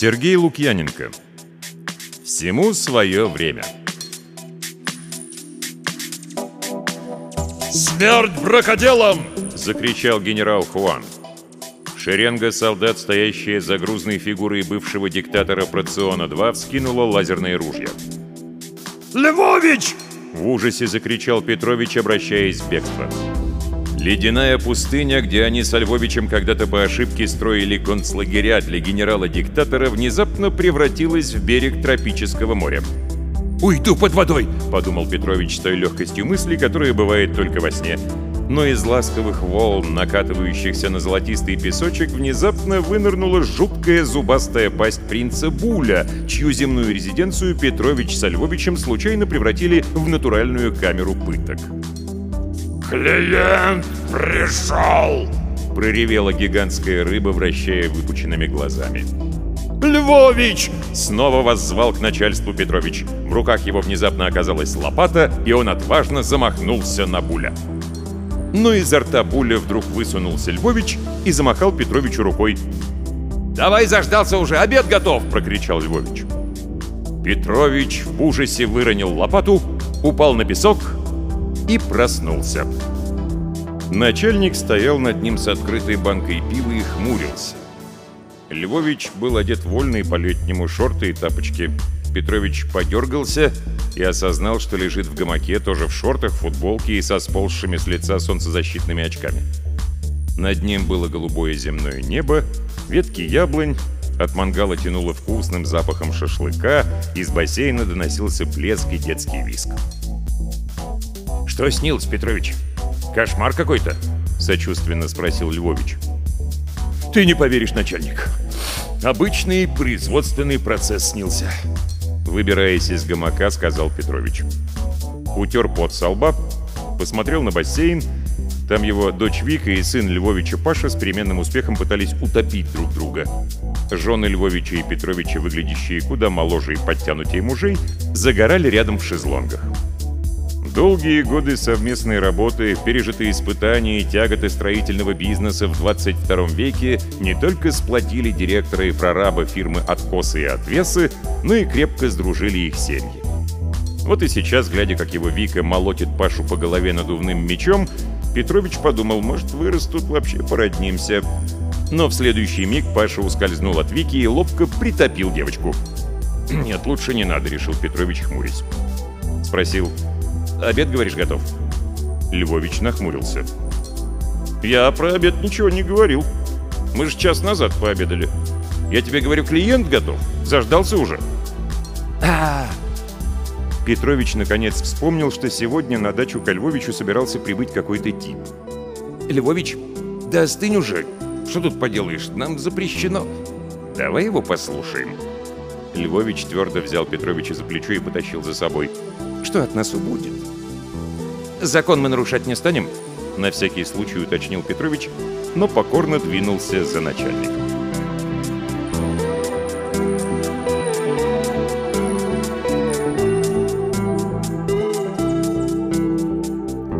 Сергей Лукьяненко. Всему свое время. «Смерть бракоделам!» — закричал генерал Хуан. Шеренга солдат, стоящая за грузной фигурой бывшего диктатора Проциона-2, вскинула лазерные ружья. «Львович!» — в ужасе закричал Петрович, обращаясь в бегство. Ледяная пустыня, где они с Львовичем когда-то по ошибке строили концлагеря для генерала-диктатора, внезапно превратилась в берег тропического моря. «Уйду под водой!» — подумал Петрович с той легкостью мысли, которая бывает только во сне. Но из ласковых волн, накатывающихся на золотистый песочек, внезапно вынырнула жуткая зубастая пасть принца Буля, чью земную резиденцию Петрович с Львовичем случайно превратили в натуральную камеру пыток. «Клиент пришел!» — проревела гигантская рыба, вращая выпученными глазами. «Львович!» — снова воззвал к начальству Петрович. В руках его внезапно оказалась лопата, и он отважно замахнулся на Буля. Но изо рта Буля вдруг высунулся Львович и замахал Петровичу рукой. «Давай заждался уже, обед готов!» — прокричал Львович. Петрович в ужасе выронил лопату, упал на песок и проснулся. Начальник стоял над ним с открытой банкой пива и хмурился. Львович был одет вольно и по-летнему шорты и тапочки. Петрович подергался и осознал, что лежит в гамаке, тоже в шортах, футболке и со сползшими с лица солнцезащитными очками. Над ним было голубое земное небо, ветки яблонь, от мангала тянуло вкусным запахом шашлыка, из бассейна доносился плеск и детский виск. «Что снилось, Петрович? Кошмар какой-то?» — сочувственно спросил Львович. «Ты не поверишь, начальник. Обычный производственный процесс снился». Выбираясь из гамака, сказал Петрович. Утер пот со лба, посмотрел на бассейн. Там его дочь Вика и сын Львовича Паша с переменным успехом пытались утопить друг друга. Жены Львовича и Петровича, выглядящие куда моложе и подтянутее мужей, загорали рядом в шезлонгах. Долгие годы совместной работы, пережитые испытания и тяготы строительного бизнеса в 22 веке не только сплотили директора и прораба фирмы «Откосы и отвесы», но и крепко сдружили их семьи. Вот и сейчас, глядя, как его Вика молотит Пашу по голове надувным мечом, Петрович подумал, может, вырастут, вообще породнимся. Но в следующий миг Паша ускользнул от Вики и ловко притопил девочку. «Нет, лучше не надо», — решил Петрович, хмурясь. Спросил, Обед, говоришь, готов?» Львович нахмурился. «Я про обед ничего не говорил. Мы же час назад пообедали. Я тебе говорю, клиент готов. Заждался уже». а Петрович наконец вспомнил, что сегодня на дачу к Львовичу собирался прибыть какой-то тип. «Львович, да остынь уже. Что тут поделаешь? Нам запрещено». «Давай его послушаем». Львович твердо взял Петровича за плечо и потащил за собой. «Что от нас убудет?» «Закон мы нарушать не станем?» На всякий случай уточнил Петрович, но покорно двинулся за начальником.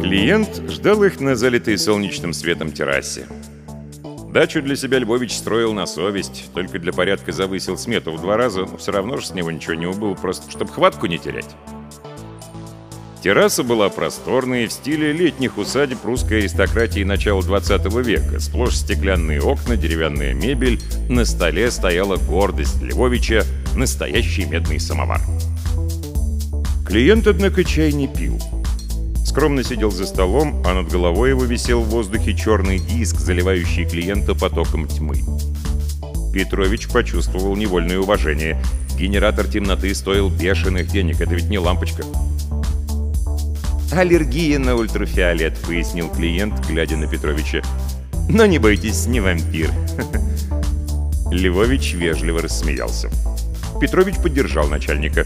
Клиент ждал их на залитой солнечным светом террасе. Дачу для себя Львович строил на совесть, только для порядка завысил смету в два раза, но все равно же с него ничего не убыл, просто чтобы хватку не терять. Терраса была просторной, в стиле летних усадеб русской аристократии начала 20 века. Сплошь стеклянные окна, деревянная мебель. На столе стояла гордость Львовича – настоящий медный самовар. Клиент, однако, чай не пил. Скромно сидел за столом, а над головой его висел в воздухе черный диск, заливающий клиента потоком тьмы. Петрович почувствовал невольное уважение. Генератор темноты стоил бешеных денег, это ведь не лампочка. «Аллергия на ультрафиолет», — пояснил клиент, глядя на Петровича. «Но не бойтесь, не вампир». Львович вежливо рассмеялся. Петрович поддержал начальника.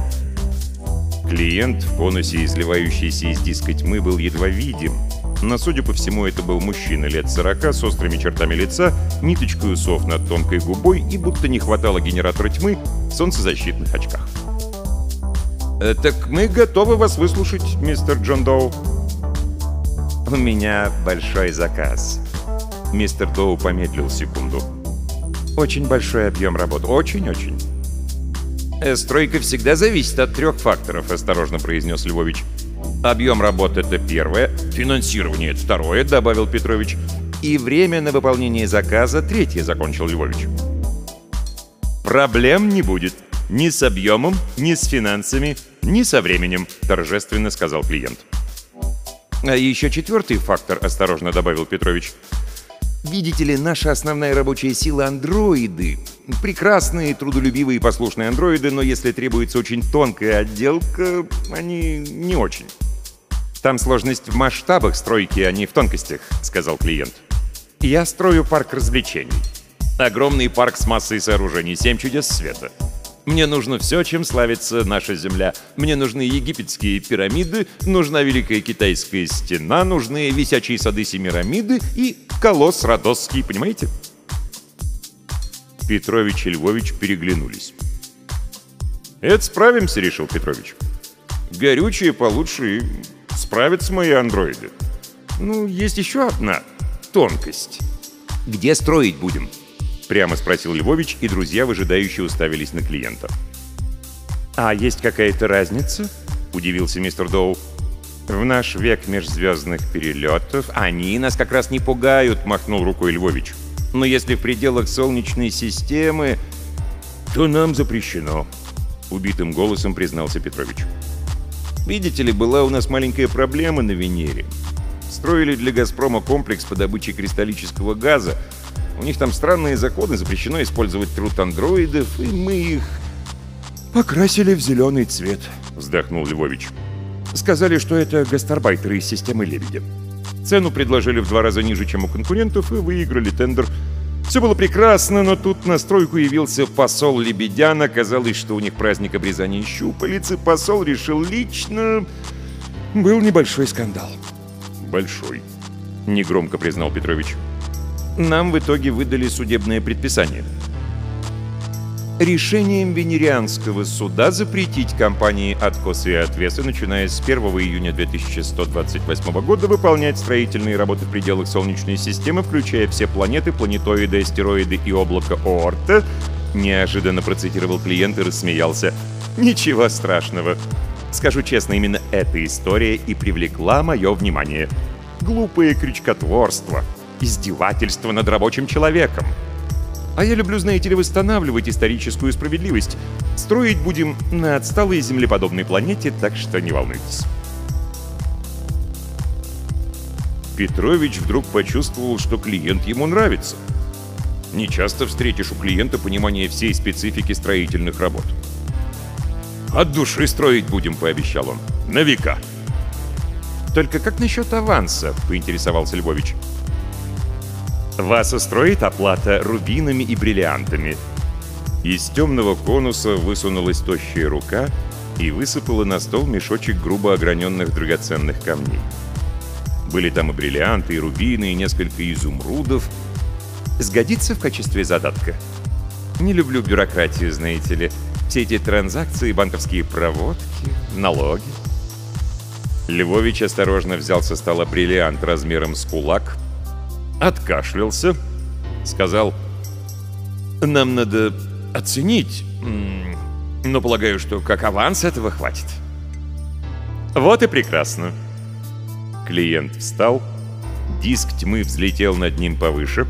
Клиент в конусе, изливающийся из диска тьмы, был едва видим, но, судя по всему, это был мужчина лет 40 с острыми чертами лица, ниточкой усов над тонкой губой и, будто не хватало генератора тьмы, солнцезащитных очках. Э, «Так мы готовы вас выслушать, мистер Джон Доу». «У меня большой заказ». Мистер Доу помедлил секунду. Очень большой объем работы. Очень-очень. Э, «Стройка всегда зависит от трех факторов», — осторожно произнес Львович. «Объем работы — это первое, финансирование — это второе», — добавил Петрович. «И время на выполнение заказа — третье», — закончил Львович. «Проблем не будет. Ни с объемом, ни с финансами, ни со временем», — торжественно сказал клиент. «А еще четвертый фактор», — осторожно добавил Петрович. «Видите ли, наша основная рабочая сила — андроиды. Прекрасные, трудолюбивые и послушные андроиды, но если требуется очень тонкая отделка, они не очень». «Там сложность в масштабах стройки, а не в тонкостях», — сказал клиент. «Я строю парк развлечений. Огромный парк с массой сооружений, семь чудес света. Мне нужно все, чем славится наша земля. Мне нужны египетские пирамиды, нужна Великая Китайская стена, нужны висячие сады Семирамиды и колосс Родосский, понимаете? Петрович и Львович переглянулись. «Это справимся», — решил Петрович. «Горючие получше и справятся мои андроиды. Ну, есть еще одна тонкость. Где строить будем?» Прямо спросил Львович, и друзья выжидающе уставились на клиента. «А есть какая-то разница?» — удивился мистер Доу. «В наш век межзвездных перелетов они нас как раз не пугают», — махнул рукой Львович. «Но если в пределах Солнечной системы, то нам запрещено», — убитым голосом признался Петрович. «Видите ли, была у нас маленькая проблема на Венере. Строили для «Газпрома» комплекс по добыче кристаллического газа, у них там странные законы, запрещено использовать труд андроидов, и мы их покрасили в зеленый цвет», — вздохнул Львович. «Сказали, что это гастарбайтеры из системы «Лебедя». Цену предложили в два раза ниже, чем у конкурентов, и выиграли тендер. Все было прекрасно, но тут на стройку явился посол Лебедян. Оказалось, что у них праздник обрезания щупалец, и посол решил лично... Был небольшой скандал. «Большой», — негромко признал Петрович нам в итоге выдали судебное предписание. Решением Венерианского суда запретить компании «Откосы и отвесы», начиная с 1 июня 2128 года, выполнять строительные работы в пределах Солнечной системы, включая все планеты, планетоиды, астероиды и облако Оорта, неожиданно процитировал клиент и рассмеялся. «Ничего страшного. Скажу честно, именно эта история и привлекла мое внимание. Глупое крючкотворство» издевательство над рабочим человеком. А я люблю, знаете ли, восстанавливать историческую справедливость. Строить будем на отсталой землеподобной планете, так что не волнуйтесь. Петрович вдруг почувствовал, что клиент ему нравится. Не часто встретишь у клиента понимание всей специфики строительных работ. «От души строить будем», — пообещал он. «На века». «Только как насчет аванса?» — поинтересовался Львович. Вас устроит оплата рубинами и бриллиантами?» Из темного конуса высунулась тощая рука и высыпала на стол мешочек грубо ограненных драгоценных камней. Были там и бриллианты, и рубины, и несколько изумрудов. Сгодится в качестве задатка. Не люблю бюрократию, знаете ли. Все эти транзакции, банковские проводки, налоги. Львович осторожно взял со стола бриллиант размером с кулак, откашлялся, сказал, «Нам надо оценить, но полагаю, что как аванс этого хватит». «Вот и прекрасно». Клиент встал, диск тьмы взлетел над ним повыше.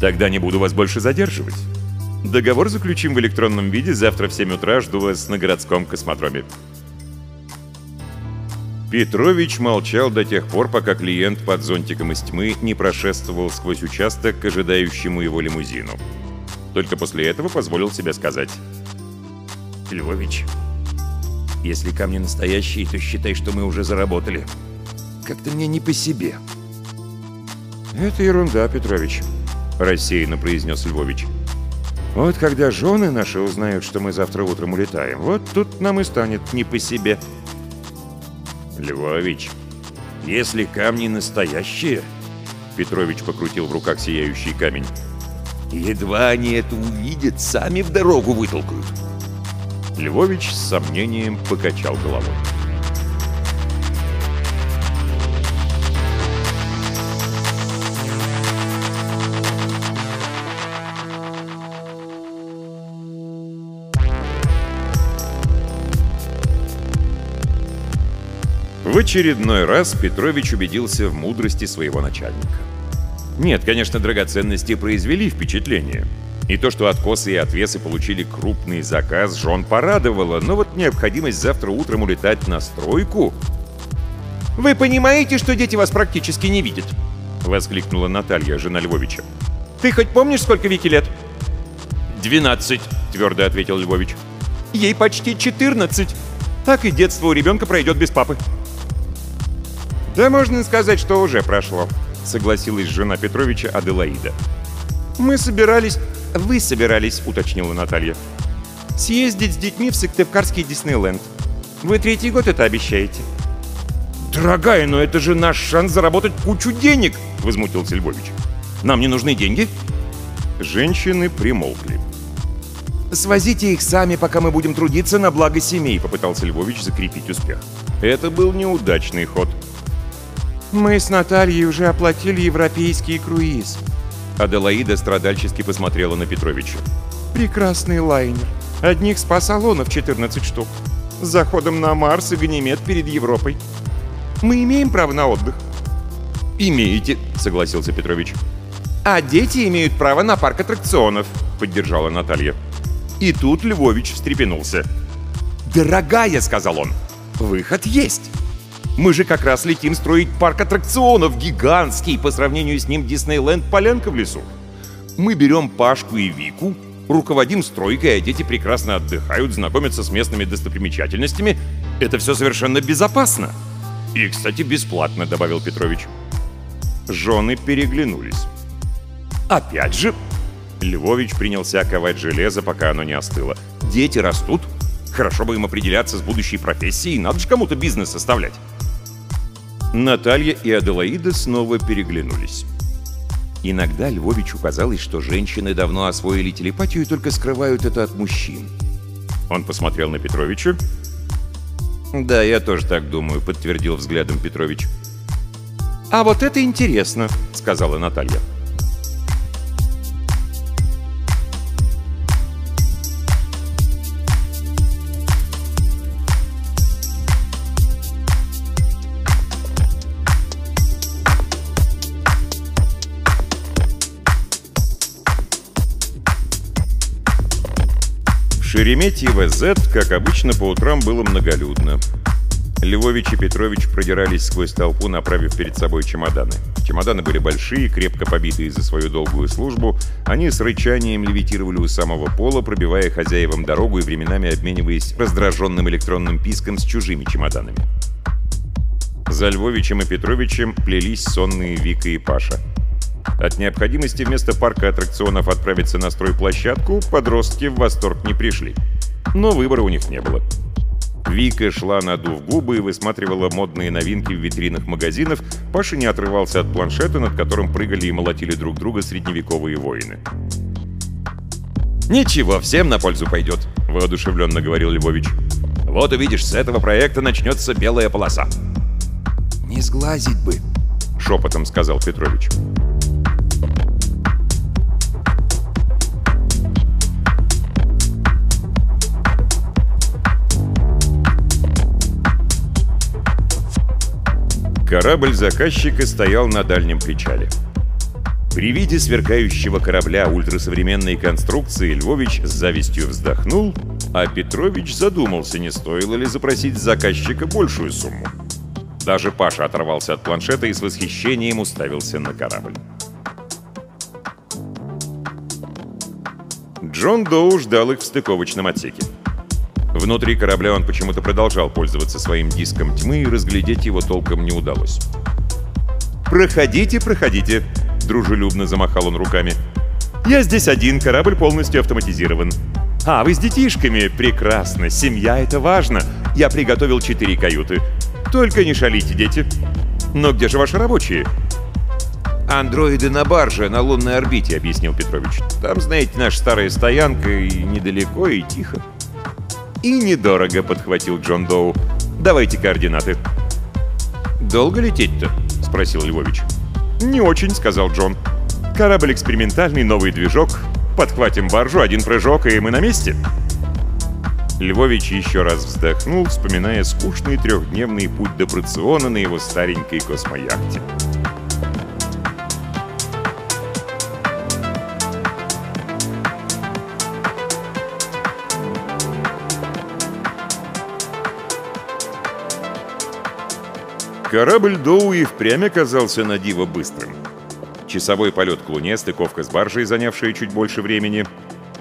«Тогда не буду вас больше задерживать. Договор заключим в электронном виде, завтра в 7 утра жду вас на городском космодроме». Петрович молчал до тех пор, пока клиент под зонтиком из тьмы не прошествовал сквозь участок к ожидающему его лимузину. Только после этого позволил себе сказать. «Львович, если камни настоящие, то считай, что мы уже заработали. Как-то мне не по себе». «Это ерунда, Петрович», — рассеянно произнес Львович. «Вот когда жены наши узнают, что мы завтра утром улетаем, вот тут нам и станет не по себе». «Львович, если камни настоящие...» Петрович покрутил в руках сияющий камень. «Едва они это увидят, сами в дорогу вытолкают». Львович с сомнением покачал головой. Очередной раз Петрович убедился в мудрости своего начальника. Нет, конечно, драгоценности произвели впечатление. И то, что откосы и отвесы получили крупный заказ, жен порадовало, но вот необходимость завтра утром улетать на стройку... «Вы понимаете, что дети вас практически не видят?» — воскликнула Наталья, жена Львовича. «Ты хоть помнишь, сколько Вики лет?» «Двенадцать», — твердо ответил Львович. «Ей почти четырнадцать. Так и детство у ребенка пройдет без папы». «Да можно сказать, что уже прошло», — согласилась жена Петровича Аделаида. «Мы собирались...» «Вы собирались», — уточнила Наталья. «Съездить с детьми в Сыктывкарский Диснейленд. Вы третий год это обещаете». «Дорогая, но это же наш шанс заработать кучу денег!» — возмутился Львович. «Нам не нужны деньги?» Женщины примолкли. «Свозите их сами, пока мы будем трудиться на благо семей», — попытался Львович закрепить успех. Это был неудачный ход. «Мы с Натальей уже оплатили европейский круиз». Аделаида страдальчески посмотрела на Петровича. «Прекрасный лайнер. Одних спа-салонов 14 штук. С заходом на Марс и Ганимед перед Европой. Мы имеем право на отдых?» «Имеете», — согласился Петрович. «А дети имеют право на парк аттракционов», — поддержала Наталья. И тут Львович встрепенулся. «Дорогая», — сказал он, — «выход есть. Мы же как раз летим строить парк аттракционов, гигантский, по сравнению с ним Диснейленд полянка в лесу. Мы берем Пашку и Вику, руководим стройкой, а дети прекрасно отдыхают, знакомятся с местными достопримечательностями. Это все совершенно безопасно. И, кстати, бесплатно, добавил Петрович. Жены переглянулись. Опять же, Львович принялся ковать железо, пока оно не остыло. Дети растут. Хорошо бы им определяться с будущей профессией, надо же кому-то бизнес составлять. Наталья и Аделаида снова переглянулись. Иногда Львовичу казалось, что женщины давно освоили телепатию и только скрывают это от мужчин. Он посмотрел на Петровича. «Да, я тоже так думаю», — подтвердил взглядом Петрович. «А вот это интересно», — сказала Наталья. Шереметьево-З, как обычно, по утрам было многолюдно. Львович и Петрович продирались сквозь толпу, направив перед собой чемоданы. Чемоданы были большие, крепко побитые за свою долгую службу. Они с рычанием левитировали у самого пола, пробивая хозяевам дорогу и временами обмениваясь раздраженным электронным писком с чужими чемоданами. За Львовичем и Петровичем плелись сонные Вика и Паша. От необходимости вместо парка аттракционов отправиться на стройплощадку подростки в восторг не пришли. Но выбора у них не было. Вика шла, надув губы, и высматривала модные новинки в витринах магазинов. Паша не отрывался от планшета, над которым прыгали и молотили друг друга средневековые воины. «Ничего, всем на пользу пойдет», — воодушевленно говорил Львович. «Вот увидишь, с этого проекта начнется белая полоса». «Не сглазить бы», — шепотом сказал Петрович. Корабль заказчика стоял на дальнем причале. При виде сверкающего корабля ультрасовременной конструкции Львович с завистью вздохнул, а Петрович задумался, не стоило ли запросить заказчика большую сумму. Даже Паша оторвался от планшета и с восхищением уставился на корабль. Джон Доу ждал их в стыковочном отсеке. Внутри корабля он почему-то продолжал пользоваться своим диском тьмы, и разглядеть его толком не удалось. «Проходите, проходите!» — дружелюбно замахал он руками. «Я здесь один, корабль полностью автоматизирован. А, вы с детишками? Прекрасно, семья — это важно. Я приготовил четыре каюты. Только не шалите, дети. Но где же ваши рабочие?» «Андроиды на барже, на лунной орбите», — объяснил Петрович. «Там, знаете, наша старая стоянка, и недалеко, и тихо». «И недорого», — подхватил Джон Доу. «Давайте координаты». «Долго лететь-то?» — спросил Львович. «Не очень», — сказал Джон. «Корабль экспериментальный, новый движок. Подхватим баржу, один прыжок, и мы на месте». Львович еще раз вздохнул, вспоминая скучный трехдневный путь до Брациона на его старенькой космояхте. Корабль Доу и впрямь оказался на диво быстрым. Часовой полет к Луне, стыковка с баржей, занявшая чуть больше времени.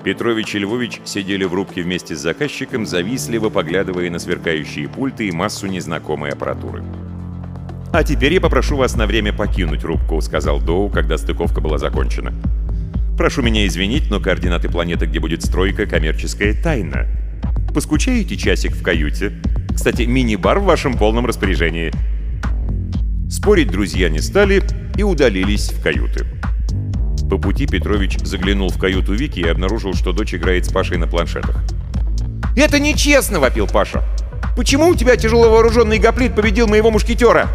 Петрович и Львович сидели в рубке вместе с заказчиком, завистливо поглядывая на сверкающие пульты и массу незнакомой аппаратуры. «А теперь я попрошу вас на время покинуть рубку», — сказал Доу, когда стыковка была закончена. «Прошу меня извинить, но координаты планеты, где будет стройка, коммерческая тайна. Поскучаете часик в каюте? Кстати, мини-бар в вашем полном распоряжении». Спорить друзья не стали и удалились в каюты. По пути Петрович заглянул в каюту Вики и обнаружил, что дочь играет с Пашей на планшетах. «Это нечестно!» — вопил Паша. «Почему у тебя тяжеловооруженный гоплит победил моего мушкетера?»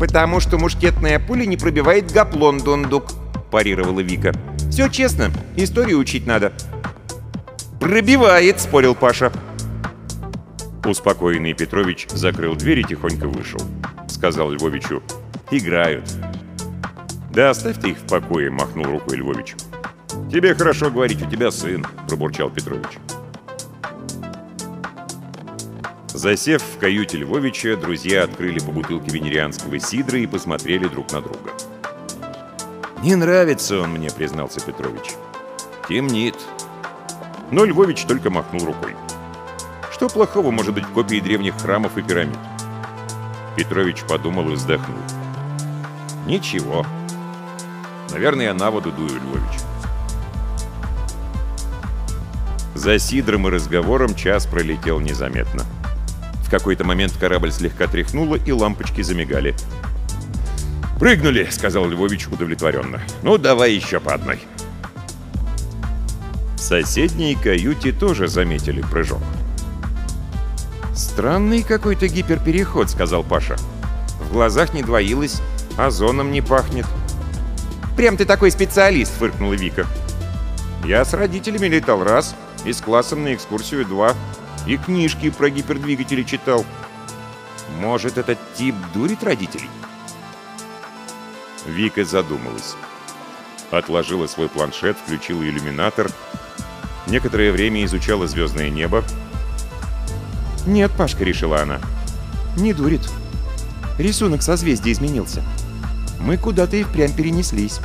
«Потому что мушкетная пуля не пробивает гоплон, Дондук», — парировала Вика. «Все честно, историю учить надо». «Пробивает!» — спорил Паша. Успокоенный Петрович закрыл дверь и тихонько вышел. Сказал Львовичу. «Играют». «Да оставь ты их в покое», — махнул рукой Львович. «Тебе хорошо говорить, у тебя сын», — пробурчал Петрович. Засев в каюте Львовича, друзья открыли по бутылке венерианского сидра и посмотрели друг на друга. «Не нравится он мне», — признался Петрович. «Темнит». Но Львович только махнул рукой. Что плохого может быть в копии древних храмов и пирамид? Петрович подумал и вздохнул. «Ничего. Наверное, я на воду дую, Львович». За сидром и разговором час пролетел незаметно. В какой-то момент корабль слегка тряхнуло, и лампочки замигали. «Прыгнули», — сказал Львович удовлетворенно. «Ну, давай еще по одной». В соседней каюте тоже заметили прыжок. «Странный какой-то гиперпереход», — сказал Паша. «В глазах не двоилось, озоном не пахнет». «Прям ты такой специалист», — фыркнула Вика. «Я с родителями летал раз, и с классом на экскурсию два, и книжки про гипердвигатели читал. Может, этот тип дурит родителей?» Вика задумалась. Отложила свой планшет, включила иллюминатор. Некоторое время изучала звездное небо, «Нет, Пашка», — решила она. «Не дурит. Рисунок созвездия изменился. Мы куда-то и впрямь перенеслись.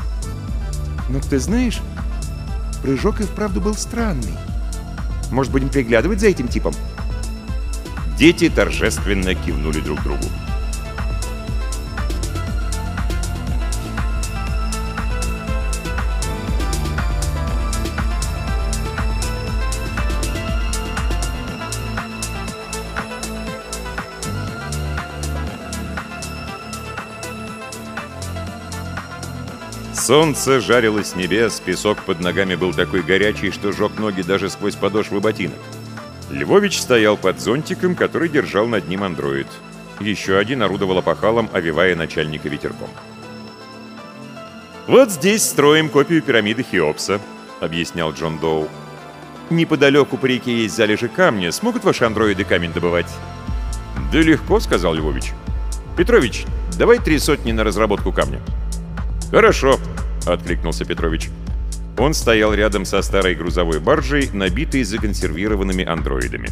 Но ты знаешь, прыжок и вправду был странный. Может, будем приглядывать за этим типом?» Дети торжественно кивнули друг другу. Солнце жарило с небес, песок под ногами был такой горячий, что жег ноги даже сквозь подошвы ботинок. Львович стоял под зонтиком, который держал над ним андроид. Еще один орудовал опахалом, овивая начальника ветерком. «Вот здесь строим копию пирамиды Хеопса», — объяснял Джон Доу. «Неподалеку по реке есть залежи камня. Смогут ваши андроиды камень добывать?» «Да легко», — сказал Львович. «Петрович, давай три сотни на разработку камня». «Хорошо», — откликнулся Петрович. Он стоял рядом со старой грузовой баржей, набитой законсервированными андроидами.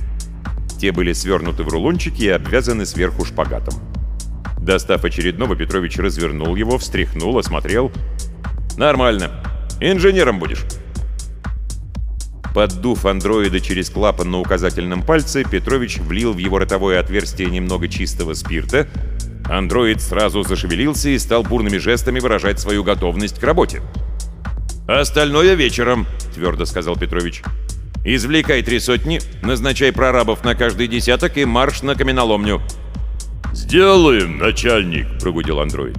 Те были свернуты в рулончики и обвязаны сверху шпагатом. Достав очередного, Петрович развернул его, встряхнул, осмотрел. «Нормально. Инженером будешь». Поддув андроида через клапан на указательном пальце, Петрович влил в его ротовое отверстие немного чистого спирта, Андроид сразу зашевелился и стал бурными жестами выражать свою готовность к работе. «Остальное вечером», — твердо сказал Петрович. «Извлекай три сотни, назначай прорабов на каждый десяток и марш на каменоломню». «Сделаем, начальник», — прогудел андроид.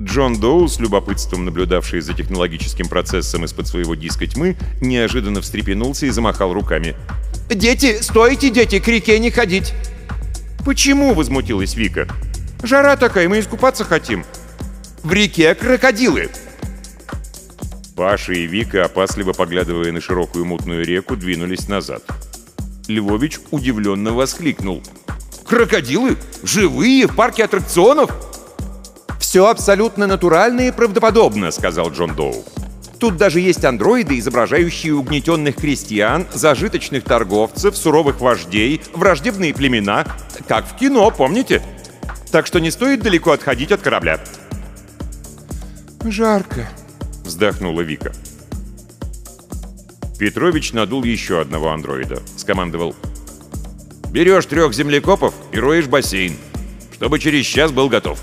Джон Доу, с любопытством наблюдавший за технологическим процессом из-под своего диска тьмы, неожиданно встрепенулся и замахал руками. «Дети, стойте, дети, к реке не ходить!» «Почему?» — возмутилась Вика. «Жара такая, мы искупаться хотим». «В реке крокодилы!» Паша и Вика, опасливо поглядывая на широкую мутную реку, двинулись назад. Львович удивленно воскликнул. «Крокодилы? Живые? В парке аттракционов?» «Все абсолютно натурально и правдоподобно», — сказал Джон Доу. «Тут даже есть андроиды, изображающие угнетенных крестьян, зажиточных торговцев, суровых вождей, враждебные племена, как в кино, помните? Так что не стоит далеко отходить от корабля». «Жарко», — вздохнула Вика. Петрович надул еще одного андроида. Скомандовал. «Берешь трех землекопов и роешь бассейн, чтобы через час был готов».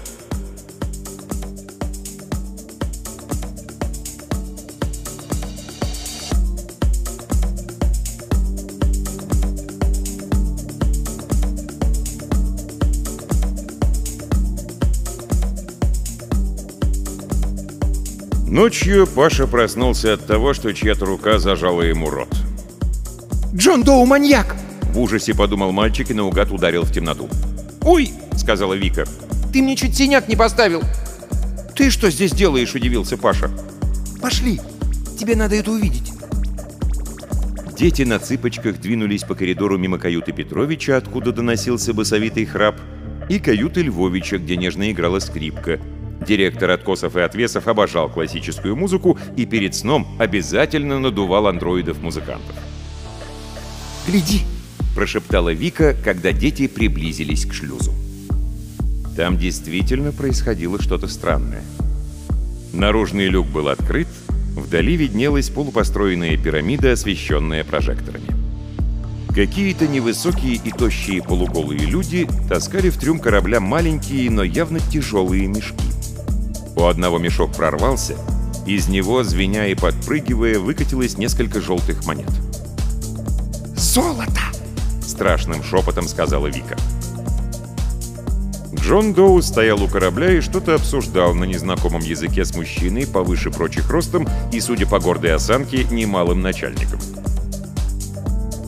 Ночью Паша проснулся от того, что чья-то рука зажала ему рот. «Джон Доу маньяк!» В ужасе подумал мальчик и наугад ударил в темноту. «Ой!» — сказала Вика. «Ты мне чуть синяк не поставил!» «Ты что здесь делаешь?» — удивился Паша. «Пошли! Тебе надо это увидеть!» Дети на цыпочках двинулись по коридору мимо каюты Петровича, откуда доносился басовитый храп, и каюты Львовича, где нежно играла скрипка — Директор откосов и отвесов обожал классическую музыку и перед сном обязательно надувал андроидов-музыкантов. «Гляди!» – прошептала Вика, когда дети приблизились к шлюзу. Там действительно происходило что-то странное. Наружный люк был открыт, вдали виднелась полупостроенная пирамида, освещенная прожекторами. Какие-то невысокие и тощие полуголые люди таскали в трюм корабля маленькие, но явно тяжелые мешки. У одного мешок прорвался, из него, звеня и подпрыгивая, выкатилось несколько желтых монет. «Золото!» — страшным шепотом сказала Вика. Джон Доу стоял у корабля и что-то обсуждал на незнакомом языке с мужчиной повыше прочих ростом и, судя по гордой осанке, немалым начальником.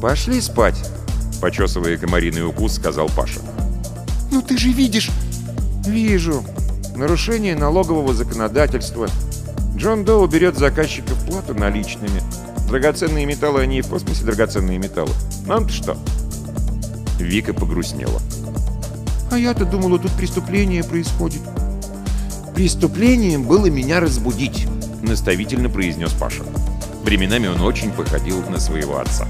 «Пошли спать», — почесывая комариный укус, сказал Паша. «Ну ты же видишь!» «Вижу нарушение налогового законодательства. Джон Доу берет заказчиков плату наличными. Драгоценные металлы, они и в космосе драгоценные металлы. Нам-то что? Вика погрустнела. А я-то думала, тут преступление происходит. Преступлением было меня разбудить, наставительно произнес Паша. Временами он очень походил на своего отца.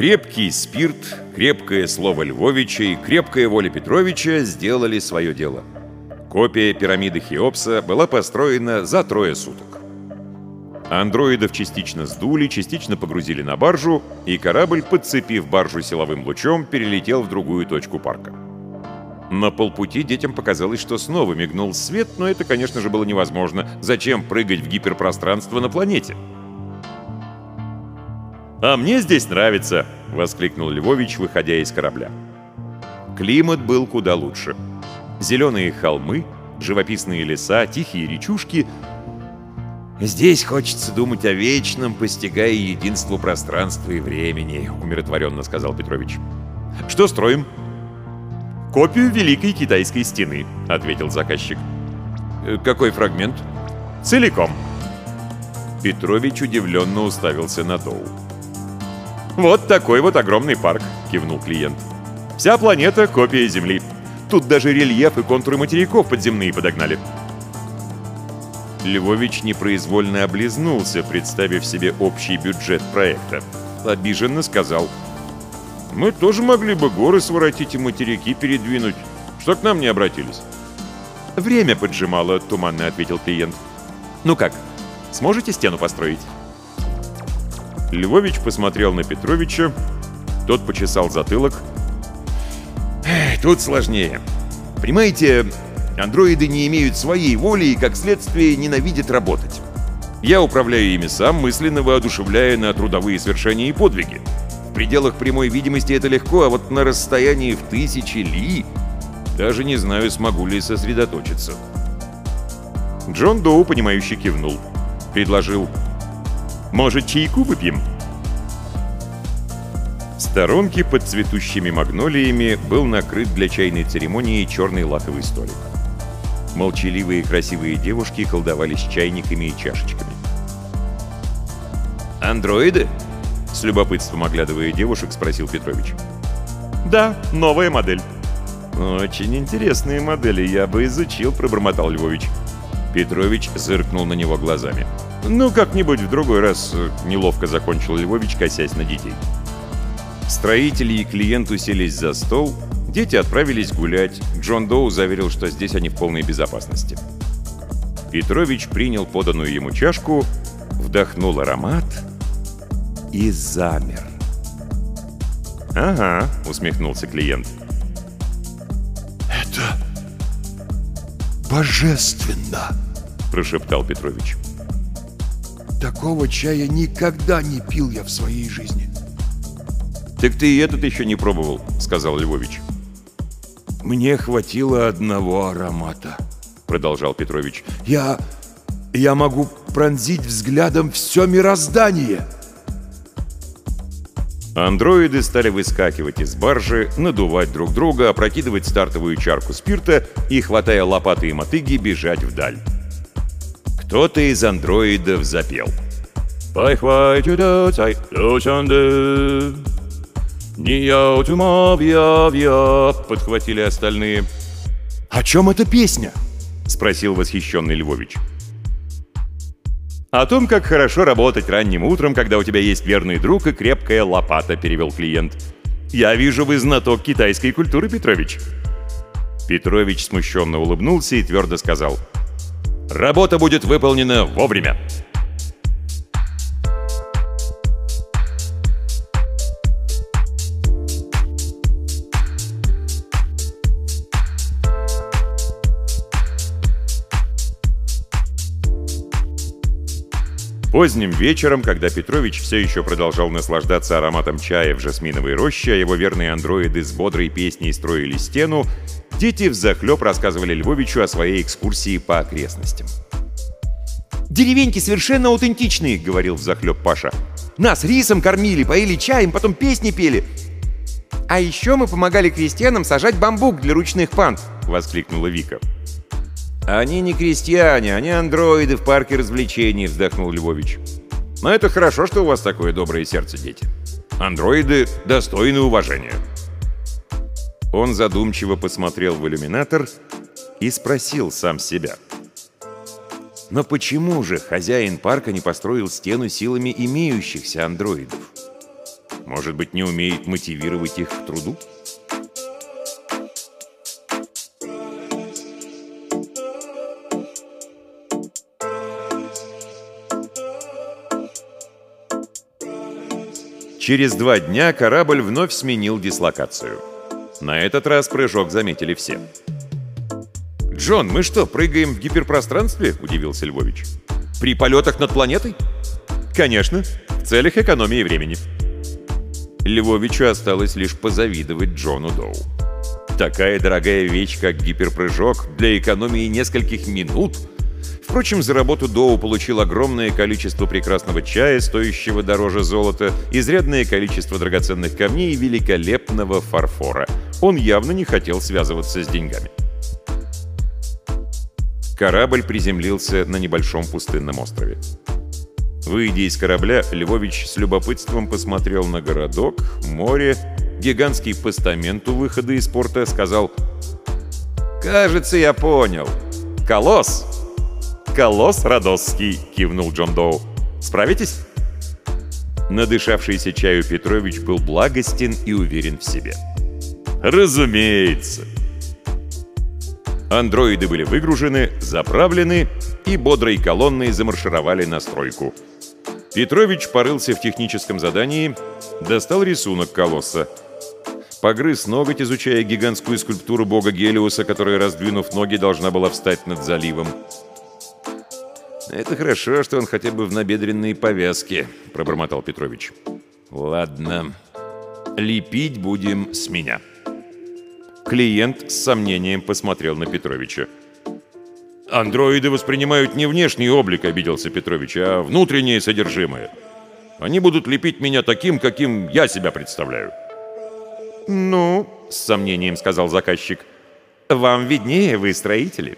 Крепкий спирт, крепкое слово Львовича и крепкая воля Петровича сделали свое дело. Копия пирамиды Хеопса была построена за трое суток. Андроидов частично сдули, частично погрузили на баржу, и корабль, подцепив баржу силовым лучом, перелетел в другую точку парка. На полпути детям показалось, что снова мигнул свет, но это, конечно же, было невозможно. Зачем прыгать в гиперпространство на планете? «А мне здесь нравится!» — воскликнул Львович, выходя из корабля. Климат был куда лучше. Зеленые холмы, живописные леса, тихие речушки. «Здесь хочется думать о вечном, постигая единство пространства и времени», — умиротворенно сказал Петрович. «Что строим?» «Копию Великой Китайской стены», — ответил заказчик. «Э, «Какой фрагмент?» «Целиком». Петрович удивленно уставился на Доу. «Вот такой вот огромный парк», — кивнул клиент. «Вся планета — копия Земли. Тут даже рельеф и контуры материков подземные подогнали». Львович непроизвольно облизнулся, представив себе общий бюджет проекта. Обиженно сказал. «Мы тоже могли бы горы своротить и материки передвинуть. Что к нам не обратились?» «Время поджимало», — туманно ответил клиент. «Ну как, сможете стену построить?» Львович посмотрел на Петровича, тот почесал затылок. «Тут сложнее. Понимаете, андроиды не имеют своей воли и, как следствие, ненавидят работать. Я управляю ими сам, мысленно воодушевляя на трудовые свершения и подвиги. В пределах прямой видимости это легко, а вот на расстоянии в тысячи ли даже не знаю, смогу ли сосредоточиться». Джон Доу, понимающе кивнул. Предложил Может, чайку выпьем?» В сторонке под цветущими магнолиями был накрыт для чайной церемонии черный лаковый столик. Молчаливые красивые девушки колдовали чайниками и чашечками. «Андроиды?» — с любопытством оглядывая девушек, спросил Петрович. «Да, новая модель». «Очень интересные модели, я бы изучил», — пробормотал Львович. Петрович зыркнул на него глазами. «Ну, как-нибудь в другой раз», — неловко закончил Львович, косясь на детей. Строители и клиент уселись за стол, дети отправились гулять. Джон Доу заверил, что здесь они в полной безопасности. Петрович принял поданную ему чашку, вдохнул аромат и замер. «Ага», — усмехнулся клиент. Божественно!» — прошептал Петрович. «Такого чая никогда не пил я в своей жизни». «Так ты и этот еще не пробовал», — сказал Львович. «Мне хватило одного аромата», — продолжал Петрович. «Я... я могу пронзить взглядом все мироздание». Андроиды стали выскакивать из баржи, надувать друг друга, опрокидывать стартовую чарку спирта и, хватая лопаты и мотыги, бежать вдаль. Кто-то из андроидов запел. «Пай-хвай, «Нияутумавья-вья», — подхватили остальные. «О чем эта песня?» — спросил восхищенный Львович. «О том, как хорошо работать ранним утром, когда у тебя есть верный друг и крепкая лопата», — перевел клиент. «Я вижу, вы знаток китайской культуры, Петрович». Петрович смущенно улыбнулся и твердо сказал. «Работа будет выполнена вовремя». Поздним вечером, когда Петрович все еще продолжал наслаждаться ароматом чая в жасминовой роще, а его верные андроиды с бодрой песней строили стену, дети взахлеб рассказывали Львовичу о своей экскурсии по окрестностям. «Деревеньки совершенно аутентичные», — говорил взахлеб Паша. «Нас рисом кормили, поили чаем, потом песни пели». «А еще мы помогали крестьянам сажать бамбук для ручных панд», — воскликнула Вика. «Они не крестьяне, они андроиды в парке развлечений», — вздохнул Львович. «Но это хорошо, что у вас такое доброе сердце, дети. Андроиды достойны уважения». Он задумчиво посмотрел в иллюминатор и спросил сам себя. «Но почему же хозяин парка не построил стену силами имеющихся андроидов? Может быть, не умеет мотивировать их к труду?» Через два дня корабль вновь сменил дислокацию. На этот раз прыжок заметили все. «Джон, мы что, прыгаем в гиперпространстве?» – удивился Львович. «При полетах над планетой?» «Конечно, в целях экономии времени». Львовичу осталось лишь позавидовать Джону Доу. Такая дорогая вещь, как гиперпрыжок, для экономии нескольких минут – Впрочем, за работу Доу получил огромное количество прекрасного чая, стоящего дороже золота, изрядное количество драгоценных камней и великолепного фарфора. Он явно не хотел связываться с деньгами. Корабль приземлился на небольшом пустынном острове. Выйдя из корабля, Львович с любопытством посмотрел на городок, море, гигантский постамент у выхода из порта, сказал «Кажется, я понял. Колосс!» «Колосс Родосский», — кивнул Джон Доу. «Справитесь?» Надышавшийся чаю Петрович был благостен и уверен в себе. «Разумеется!» Андроиды были выгружены, заправлены и бодрой колонной замаршировали на стройку. Петрович порылся в техническом задании, достал рисунок колосса. Погрыз ноготь, изучая гигантскую скульптуру бога Гелиуса, которая, раздвинув ноги, должна была встать над заливом. «Это хорошо, что он хотя бы в набедренной повязке», — пробормотал Петрович. «Ладно, лепить будем с меня». Клиент с сомнением посмотрел на Петровича. Андроиды воспринимают не внешний облик, обиделся Петрович, а внутреннее содержимое. Они будут лепить меня таким, каким я себя представляю. «Ну, — с сомнением сказал заказчик, — вам виднее, вы строители».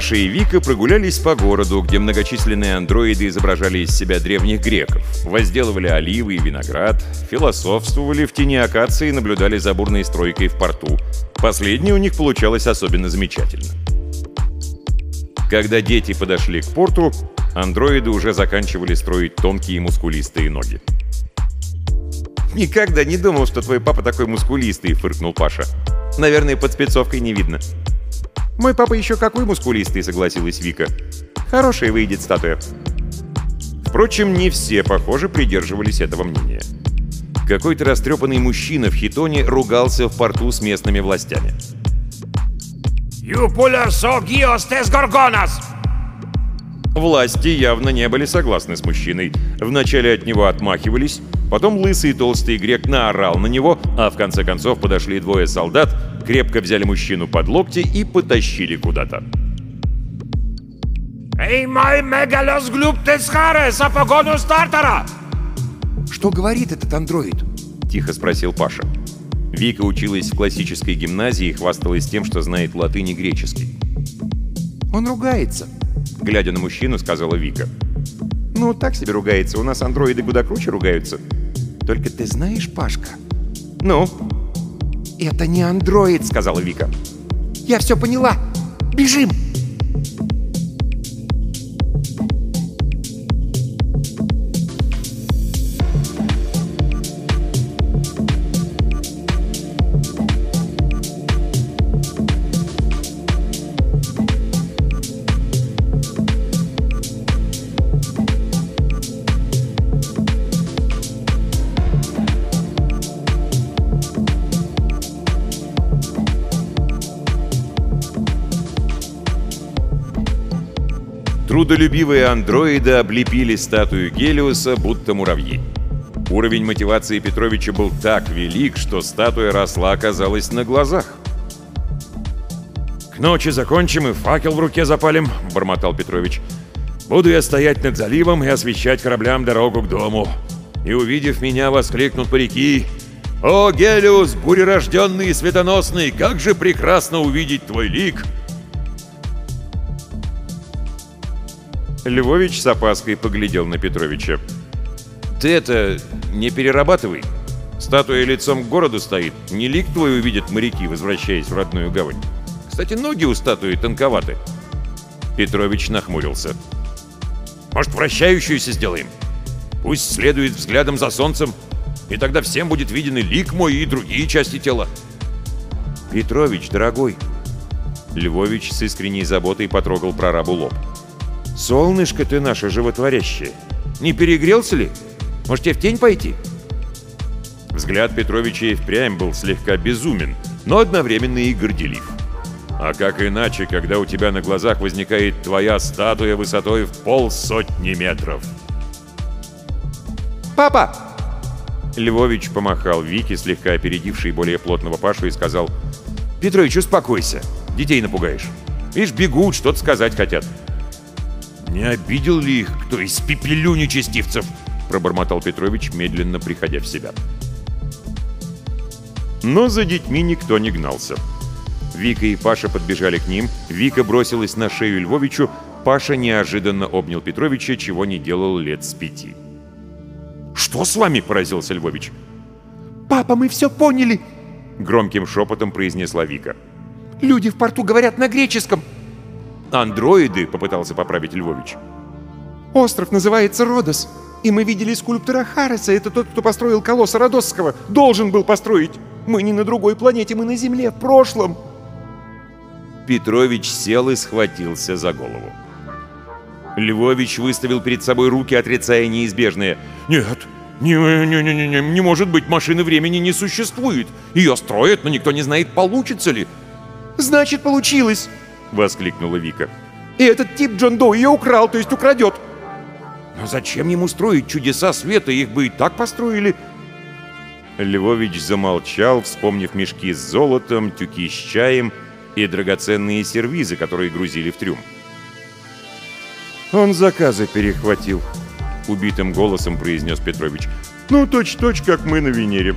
Паша и Вика прогулялись по городу, где многочисленные андроиды изображали из себя древних греков, возделывали оливы и виноград, философствовали в тени акации и наблюдали за бурной стройкой в порту. Последнее у них получалось особенно замечательно. Когда дети подошли к порту, андроиды уже заканчивали строить тонкие и мускулистые ноги. «Никогда не думал, что твой папа такой мускулистый», — фыркнул Паша. «Наверное, под спецовкой не видно». «Мой папа еще какой мускулистый», — согласилась Вика. «Хорошая выйдет статуя». Впрочем, не все, похоже, придерживались этого мнения. Какой-то растрепанный мужчина в хитоне ругался в порту с местными властями. Власти явно не были согласны с мужчиной. Вначале от него отмахивались, потом лысый толстый грек наорал на него, а в конце концов подошли двое солдат, крепко взяли мужчину под локти и потащили куда-то. «Эй, мой мегалос глюб тесхаре, сапогону стартера!» «Что говорит этот андроид?» — тихо спросил Паша. Вика училась в классической гимназии и хвасталась тем, что знает латынь и греческий. «Он ругается», — глядя на мужчину, сказала Вика. «Ну, так себе ругается. У нас андроиды куда круче ругаются. Только ты знаешь, Пашка?» «Ну?» «Это не андроид», — сказала Вика. «Я все поняла. Бежим!» Трудолюбивые андроиды облепили статую Гелиуса, будто муравьи. Уровень мотивации Петровича был так велик, что статуя росла, казалось, на глазах. «К ночи закончим и факел в руке запалим», — бормотал Петрович. «Буду я стоять над заливом и освещать кораблям дорогу к дому. И, увидев меня, воскликнут парики. «О, Гелиус, бурерожденный и светоносный, как же прекрасно увидеть твой лик!» Львович с опаской поглядел на Петровича. «Ты это, не перерабатывай. Статуя лицом к городу стоит. Не лик твой увидят моряки, возвращаясь в родную гавань. Кстати, ноги у статуи тонковаты». Петрович нахмурился. «Может, вращающуюся сделаем? Пусть следует взглядом за солнцем, и тогда всем будет виден и лик мой, и другие части тела». «Петрович, дорогой!» Львович с искренней заботой потрогал прорабу лоб. «Солнышко ты наше животворящее! Не перегрелся ли? Может, тебе в тень пойти?» Взгляд Петровича и впрямь был слегка безумен, но одновременно и горделив. А как иначе, когда у тебя на глазах возникает твоя статуя высотой в полсотни метров? «Папа!» Львович помахал Вике, слегка опередившей более плотного Пашу, и сказал, «Петрович, успокойся, детей напугаешь. Видишь, бегут, что-то сказать хотят». «Не обидел ли их кто из пепелю нечестивцев?» — пробормотал Петрович, медленно приходя в себя. Но за детьми никто не гнался. Вика и Паша подбежали к ним, Вика бросилась на шею Львовичу, Паша неожиданно обнял Петровича, чего не делал лет с пяти. «Что с вами?» – поразился Львович. «Папа, мы все поняли!» – громким шепотом произнесла Вика. «Люди в порту говорят на греческом!» «Андроиды!» – попытался поправить Львович. «Остров называется Родос, и мы видели скульптора Харреса, это тот, кто построил колосса Родосского. Должен был построить. Мы не на другой планете, мы на Земле, в прошлом!» Петрович сел и схватился за голову. Львович выставил перед собой руки, отрицая неизбежное. «Нет, не, не, не, не, не может быть, машины времени не существует. Ее строят, но никто не знает, получится ли». «Значит, получилось!» — воскликнула Вика. «И этот тип Джон Доу ее украл, то есть украдет!» «Но зачем ему строить чудеса света? Их бы и так построили!» Львович замолчал, вспомнив мешки с золотом, тюки с чаем и драгоценные сервизы, которые грузили в трюм. «Он заказы перехватил», — убитым голосом произнес Петрович. «Ну, точь-точь, как мы на Венере.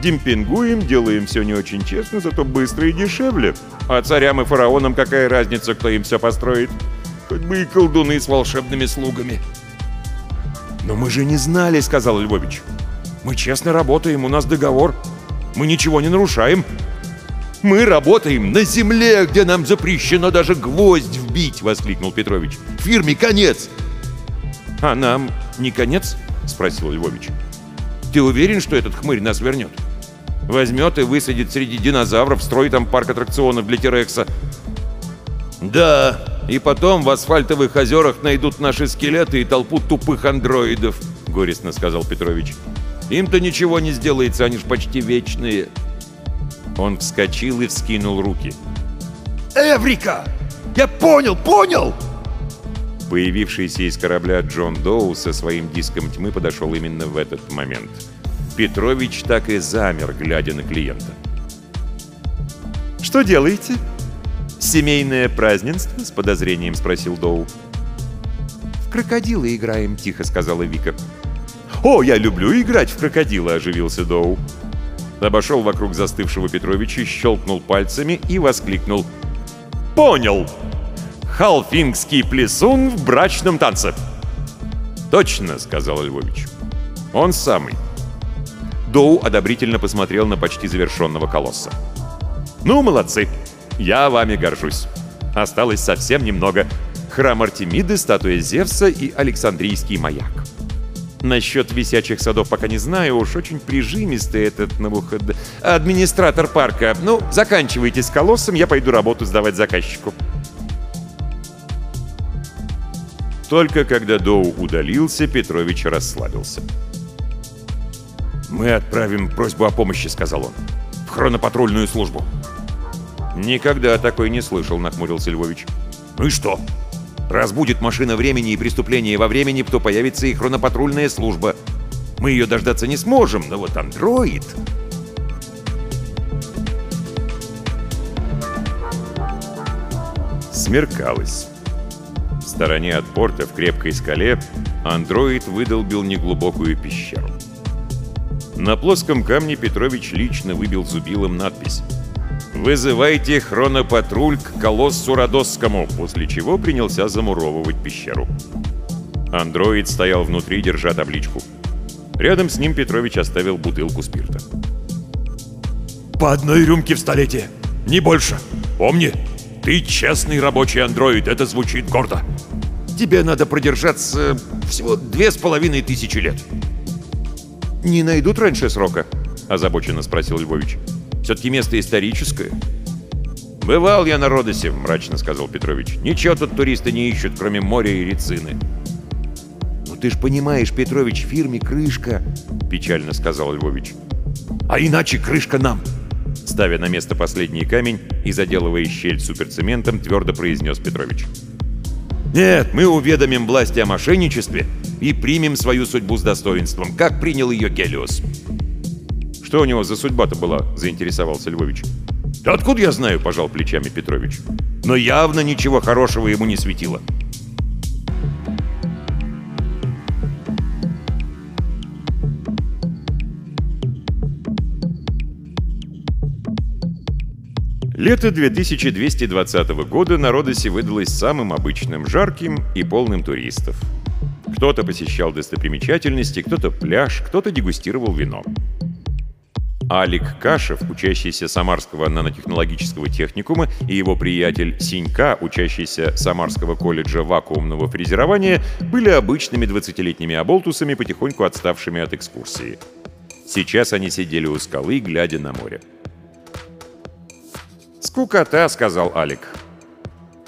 Демпингуем, делаем все не очень честно, зато быстро и дешевле. А царям и фараонам какая разница, кто им все построит? Хоть бы и колдуны с волшебными слугами». «Но мы же не знали», — сказал Львович. «Мы честно работаем, у нас договор. Мы ничего не нарушаем». «Мы работаем на земле, где нам запрещено даже гвоздь вбить!» — воскликнул Петрович. «Фирме конец!» «А нам не конец?» — спросил Львович. «Ты уверен, что этот хмырь нас вернет? Возьмет и высадит среди динозавров, строит там парк аттракционов для Терекса?» «Да, и потом в асфальтовых озерах найдут наши скелеты и толпу тупых андроидов», — горестно сказал Петрович. «Им-то ничего не сделается, они ж почти вечные». Он вскочил и вскинул руки. «Эврика! Я понял, понял!» Появившийся из корабля Джон Доу со своим диском тьмы подошел именно в этот момент. Петрович так и замер, глядя на клиента. «Что делаете?» «Семейное празднество?» — с подозрением спросил Доу. «В крокодилы играем», — тихо сказала Вика. «О, я люблю играть в крокодила!» — оживился Доу обошел вокруг застывшего Петровича, щелкнул пальцами и воскликнул. «Понял! Халфингский плесун в брачном танце!» «Точно!» — сказал Львович. «Он самый!» Доу одобрительно посмотрел на почти завершенного колосса. «Ну, молодцы! Я вами горжусь. Осталось совсем немного. Храм Артемиды, статуя Зевса и Александрийский маяк. Насчет висячих садов пока не знаю, уж очень прижимистый этот Навуход... Администратор парка. Ну, заканчивайте с колоссом, я пойду работу сдавать заказчику. Только когда Доу удалился, Петрович расслабился. «Мы отправим просьбу о помощи», — сказал он. «В хронопатрульную службу». «Никогда такой не слышал», — нахмурился Львович. «Ну и что?» Раз будет машина времени и преступление во времени, то появится и хронопатрульная служба. Мы ее дождаться не сможем, но вот андроид... Смеркалось. Стороне от порта, в крепкой скале, андроид выдолбил неглубокую пещеру. На плоском камне Петрович лично выбил зубилом надпись «Вызывайте хронопатруль к колоссу Родосскому», после чего принялся замуровывать пещеру. Андроид стоял внутри, держа табличку. Рядом с ним Петрович оставил бутылку спирта. «По одной рюмке в столетие, не больше. Помни, ты честный рабочий андроид, это звучит гордо. Тебе надо продержаться всего две с половиной тысячи лет». «Не найдут раньше срока?» – озабоченно спросил Львович. Все-таки место историческое. «Бывал я на Родосе», — мрачно сказал Петрович. «Ничего тут туристы не ищут, кроме моря и рецины». «Ну ты ж понимаешь, Петрович, фирме крышка», — печально сказал Львович. «А иначе крышка нам!» Ставя на место последний камень и заделывая щель суперцементом, твердо произнес Петрович. «Нет, мы уведомим власти о мошенничестве и примем свою судьбу с достоинством, как принял ее Гелиос». «Что у него за судьба-то была?» — заинтересовался Львович. «Да откуда я знаю?» — пожал плечами Петрович. «Но явно ничего хорошего ему не светило». Лето 2220 года на Родосе выдалось самым обычным, жарким и полным туристов. Кто-то посещал достопримечательности, кто-то пляж, кто-то дегустировал вино. Алик Кашев, учащийся Самарского нанотехнологического техникума, и его приятель Синька, учащийся Самарского колледжа вакуумного фрезерования, были обычными 20-летними оболтусами, потихоньку отставшими от экскурсии. Сейчас они сидели у скалы, глядя на море. «Скукота», — сказал Алик.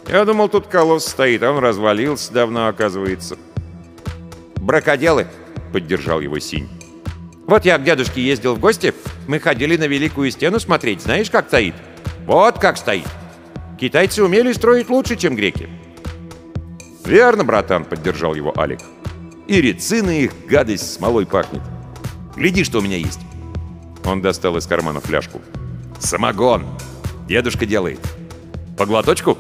«Я думал, тут колосс стоит, а он развалился давно, оказывается». «Бракоделы», — поддержал его Синь. «Вот я к дедушке ездил в гости, мы ходили на Великую Стену смотреть, знаешь, как стоит? Вот как стоит. Китайцы умели строить лучше, чем греки». «Верно, братан», — поддержал его Алик. «И рецина их, гадость, смолой пахнет. Гляди, что у меня есть». Он достал из кармана фляжку. «Самогон! Дедушка делает. По глоточку?»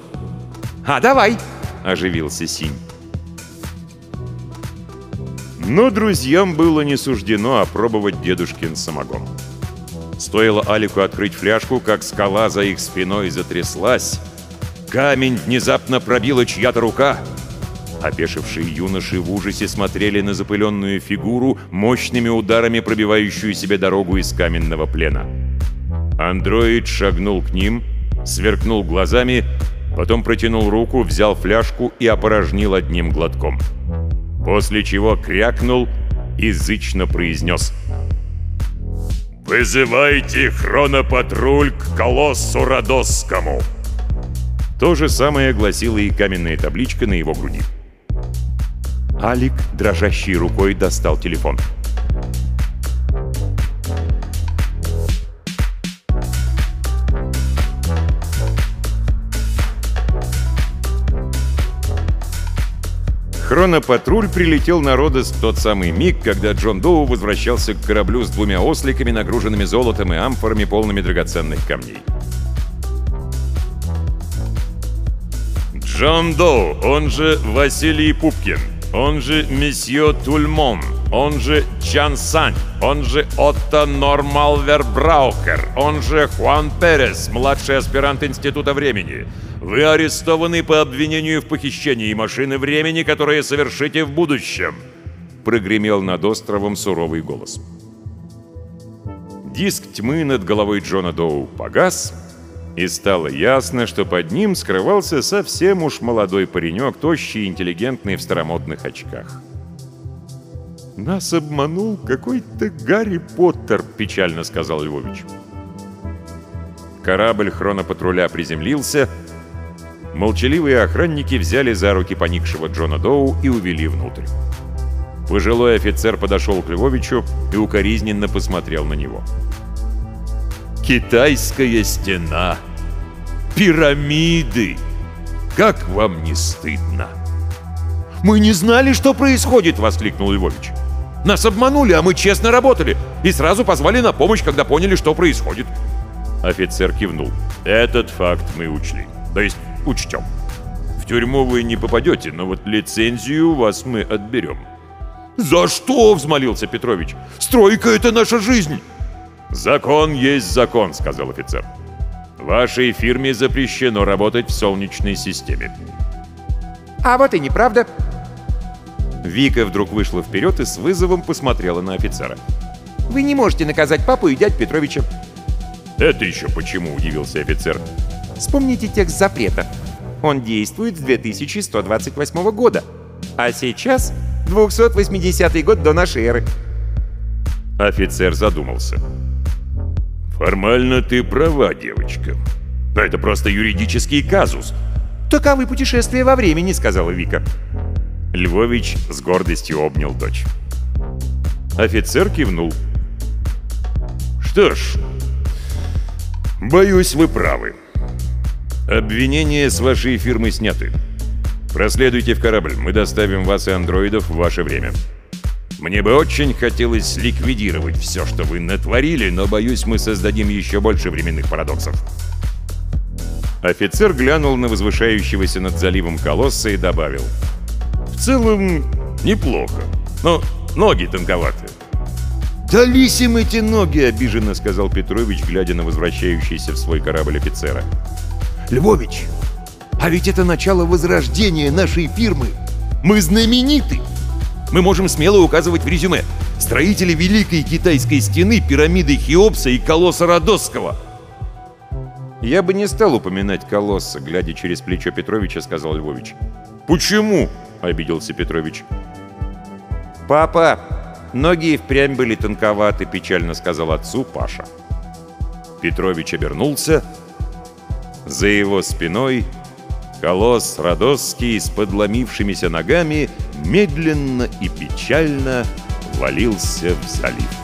«А, давай!» — оживился Синь. Но друзьям было не суждено опробовать дедушкин самогон. Стоило Алику открыть фляжку, как скала за их спиной затряслась. Камень внезапно пробила чья-то рука. Опешившие юноши в ужасе смотрели на запыленную фигуру, мощными ударами пробивающую себе дорогу из каменного плена. Андроид шагнул к ним, сверкнул глазами, потом протянул руку, взял фляжку и опорожнил одним глотком. После чего крякнул и зычно произнес «Вызывайте хронопатруль к колоссу Родосскому!» То же самое гласила и каменная табличка на его груди. Алик дрожащей рукой достал телефон. Хронопатруль прилетел на Родос в тот самый миг, когда Джон Доу возвращался к кораблю с двумя осликами, нагруженными золотом и амфорами, полными драгоценных камней. Джон Доу, он же Василий Пупкин, он же месье Тульмон, он же Чан Сань, он же Отто Нормалвер Браукер, он же Хуан Перес, младший аспирант Института времени — вы арестованы по обвинению в похищении машины времени, которое совершите в будущем!» Прогремел над островом суровый голос. Диск тьмы над головой Джона Доу погас, и стало ясно, что под ним скрывался совсем уж молодой паренек, тощий и интеллигентный в старомодных очках. «Нас обманул какой-то Гарри Поттер», — печально сказал Львович. Корабль хронопатруля приземлился — Молчаливые охранники взяли за руки поникшего Джона Доу и увели внутрь. Пожилой офицер подошел к Львовичу и укоризненно посмотрел на него. «Китайская стена! Пирамиды! Как вам не стыдно?» «Мы не знали, что происходит!» — воскликнул Львович. «Нас обманули, а мы честно работали и сразу позвали на помощь, когда поняли, что происходит!» Офицер кивнул. «Этот факт мы учли. То есть учтем. В тюрьму вы не попадете, но вот лицензию вас мы отберем». «За что?» — взмолился Петрович. «Стройка — это наша жизнь!» «Закон есть закон», — сказал офицер. «Вашей фирме запрещено работать в Солнечной системе». «А вот и неправда». Вика вдруг вышла вперед и с вызовом посмотрела на офицера. «Вы не можете наказать папу и дядь Петровича». «Это еще почему?» — удивился офицер. Вспомните текст запрета. Он действует с 2128 года. А сейчас 280 год до нашей эры. Офицер задумался. «Формально ты права, девочка. Но это просто юридический казус». «Таковы путешествия во времени», — сказала Вика. Львович с гордостью обнял дочь. Офицер кивнул. «Что ж, боюсь, вы правы. Обвинения с вашей фирмы сняты. Проследуйте в корабль, мы доставим вас и андроидов в ваше время. Мне бы очень хотелось ликвидировать все, что вы натворили, но, боюсь, мы создадим еще больше временных парадоксов. Офицер глянул на возвышающегося над заливом колосса и добавил. «В целом, неплохо, но ноги тонковаты. «Дались им эти ноги!» — обиженно сказал Петрович, глядя на возвращающийся в свой корабль офицера. «Львович, а ведь это начало возрождения нашей фирмы! Мы знамениты! Мы можем смело указывать в резюме строители Великой Китайской стены, пирамиды Хеопса и колосса Родосского!» «Я бы не стал упоминать колосса», — глядя через плечо Петровича, сказал Львович. «Почему?» — обиделся Петрович. «Папа, ноги и впрямь были тонковаты», — печально сказал отцу Паша. Петрович обернулся. За его спиной колосс Родосский с подломившимися ногами медленно и печально валился в залив.